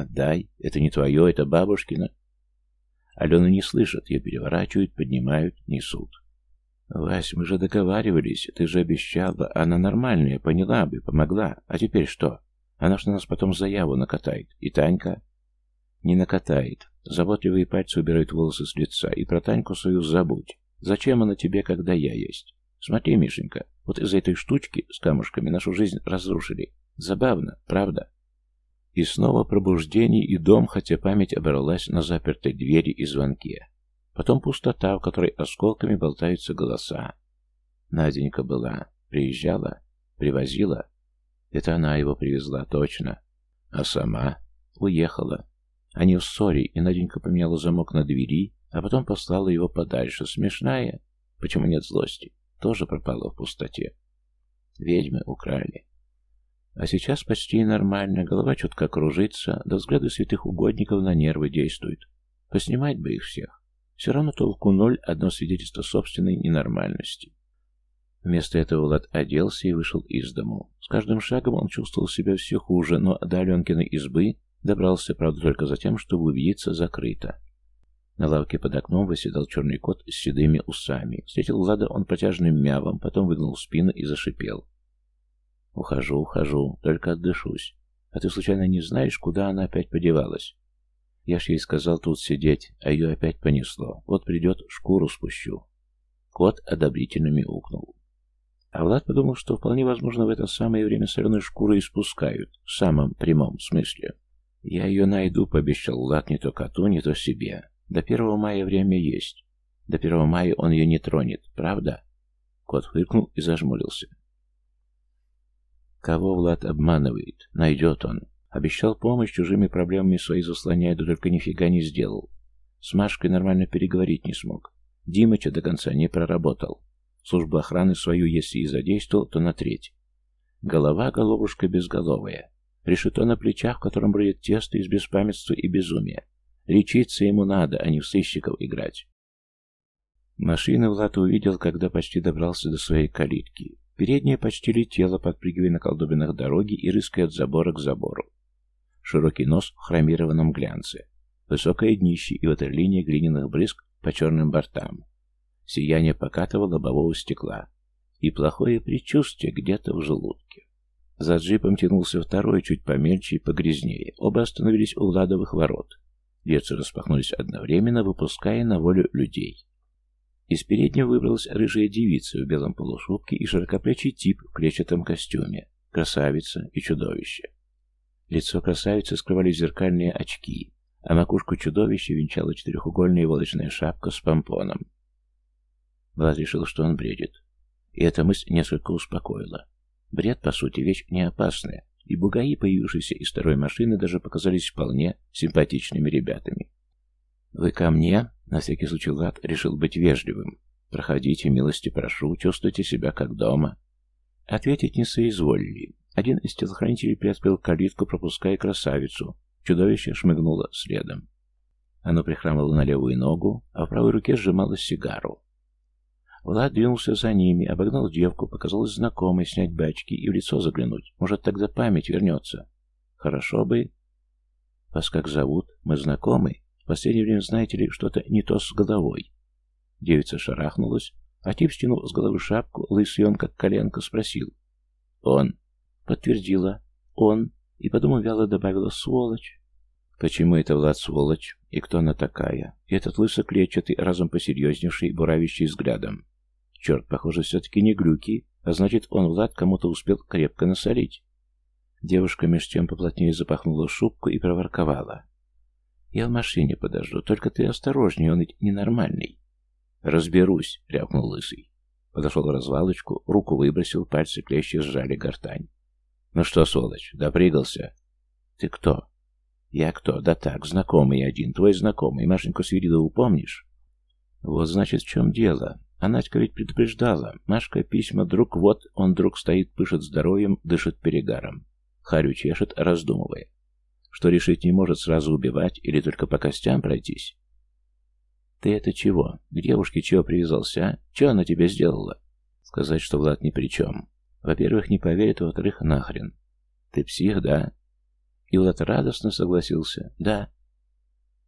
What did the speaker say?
Отдай. Это не твое, это бабушкина. Алену не слышат, ее переворачивают, поднимают, несут. «Вась, мы же договаривались, ты же обещала, она нормальная, поняла бы, помогла. А теперь что? Она ж на нас потом заяву накатает. И Танька?» «Не накатает. Заботливые пальцы убирают волосы с лица. И про Таньку свою забудь. Зачем она тебе, когда я есть? Смотри, Мишенька, вот из-за этой штучки с камушками нашу жизнь разрушили. Забавно, правда?» И снова пробуждение и дом, хотя память оборвалась на запертой двери и звонке. Потом пустота, в которой осколками болтаются голоса. Наденька была, приезжала, привозила. Это она его привезла, точно. А сама уехала. Они в ссоре, и Наденька поменяла замок на двери, а потом послала его подальше. Смешная. Почему нет злости? Тоже пропала в пустоте. Ведьмы украли. А сейчас почти нормально, голова чутко кружится, да взгляды святых угодников на нервы действуют. Поснимать бы их всех. Все равно толку ноль, одно свидетельство собственной ненормальности. Вместо этого Влад оделся и вышел из дому. С каждым шагом он чувствовал себя все хуже, но до Аленкиной избы добрался, правда, только за тем, чтобы убедиться, закрыто. На лавке под окном восседал черный кот с седыми усами. Встретил Влада он протяжным мявом, потом выгнул спину и зашипел. «Ухожу, ухожу, только отдышусь. А ты случайно не знаешь, куда она опять подевалась?» Я ж ей сказал тут сидеть, а ее опять понесло. Вот придет, шкуру спущу. Кот одобрительно мяукнул. А Влад подумал, что вполне возможно в это самое время соленую шкуру и спускают, в самом прямом смысле. «Я ее найду», — пообещал Влад не то коту, не то себе. «До первого мая время есть. До первого мая он ее не тронет, правда?» Кот фыркнул и зажмурился. Кого Влад обманывает? Найдет он. Обещал помощь, чужими проблемами свои заслоняя, да только нифига не сделал. С Машкой нормально переговорить не смог. Димыча до конца не проработал. Службу охраны свою, если и задействовал, то на треть. Голова головушка безголовая. Решето на плечах, в котором бродит тесто из беспамятства и безумия. Лечиться ему надо, а не в сыщиков играть. Машину Влад увидел, когда почти добрался до своей калитки. Передняя почти летела, подпрыгивая на колдобинах дороги и рыская от забора к забору широкий нос в хромированном глянце, высокое днище и ватерлиния глиняных брызг по черным бортам, сияние покатого лобового стекла и плохое предчувствие где-то в желудке. За джипом тянулся второй, чуть помельче и погрязнее. Оба остановились у Владовых ворот. Дверцы распахнулись одновременно, выпуская на волю людей. Из переднего выбралась рыжая девица в белом полушубке и широкоплечий тип в клетчатом костюме, красавица и чудовище. Лицо красавицы скрывали зеркальные очки, а макушку чудовища венчала четырехугольная волочная шапка с помпоном. Влад решил, что он бредит. И эта мысль несколько успокоила. Бред, по сути, вещь не опасная, и бугаи, появившиеся из второй машины, даже показались вполне симпатичными ребятами. «Вы ко мне?» — на всякий случай Влад решил быть вежливым. «Проходите, милости прошу, чувствуйте себя как дома». Ответить не соизволили. Один из телохранителей приоткрыл калитку, пропуская красавицу. Чудовище шмыгнуло следом. Оно прихрамывало на левую ногу, а в правой руке сжимало сигару. Влад двинулся за ними, обогнал девку, показалось знакомой снять бачки и в лицо заглянуть. Может, тогда память вернется. Хорошо бы. Вас как зовут? Мы знакомы? Последнее время, знаете ли, что-то не то с головой. Девица шарахнулась, а тип стянул с головы шапку, лысый он, как коленка, спросил. Он. Подтвердила. Он. И потом вяло добавила «сволочь». Почему это Влад сволочь? И кто она такая? И этот лысо-клетчатый, разом посерьезневший, буравящий взглядом. Черт, похоже, все-таки не глюки, а значит, он, Влад, кому-то успел крепко насолить. Девушка меж тем поплотнее запахнула шубку и проворковала. «Я в машине подожду, только ты осторожнее, он ведь ненормальный». «Разберусь», — рявкнул лысый. Подошел в развалочку, руку выбросил, пальцы клещи сжали гортань. «Ну что, сволочь, допрыгался?» «Ты кто?» «Я кто? Да так, знакомый один, твой знакомый. Машеньку Свиридову помнишь?» «Вот, значит, в чем дело. А Надька ведь предупреждала. Машка письма, друг, вот, он друг стоит, пышет здоровьем, дышит перегаром. Харю чешет, раздумывая. Что решить не может сразу убивать или только по костям пройтись?» «Ты это чего? К девушке чего привязался, а? Чего она тебе сделала?» Сказать, что Влад ни при чем. Во-первых, не поверит, во-вторых, нахрен. Ты псих, да? И Влад радостно согласился. Да,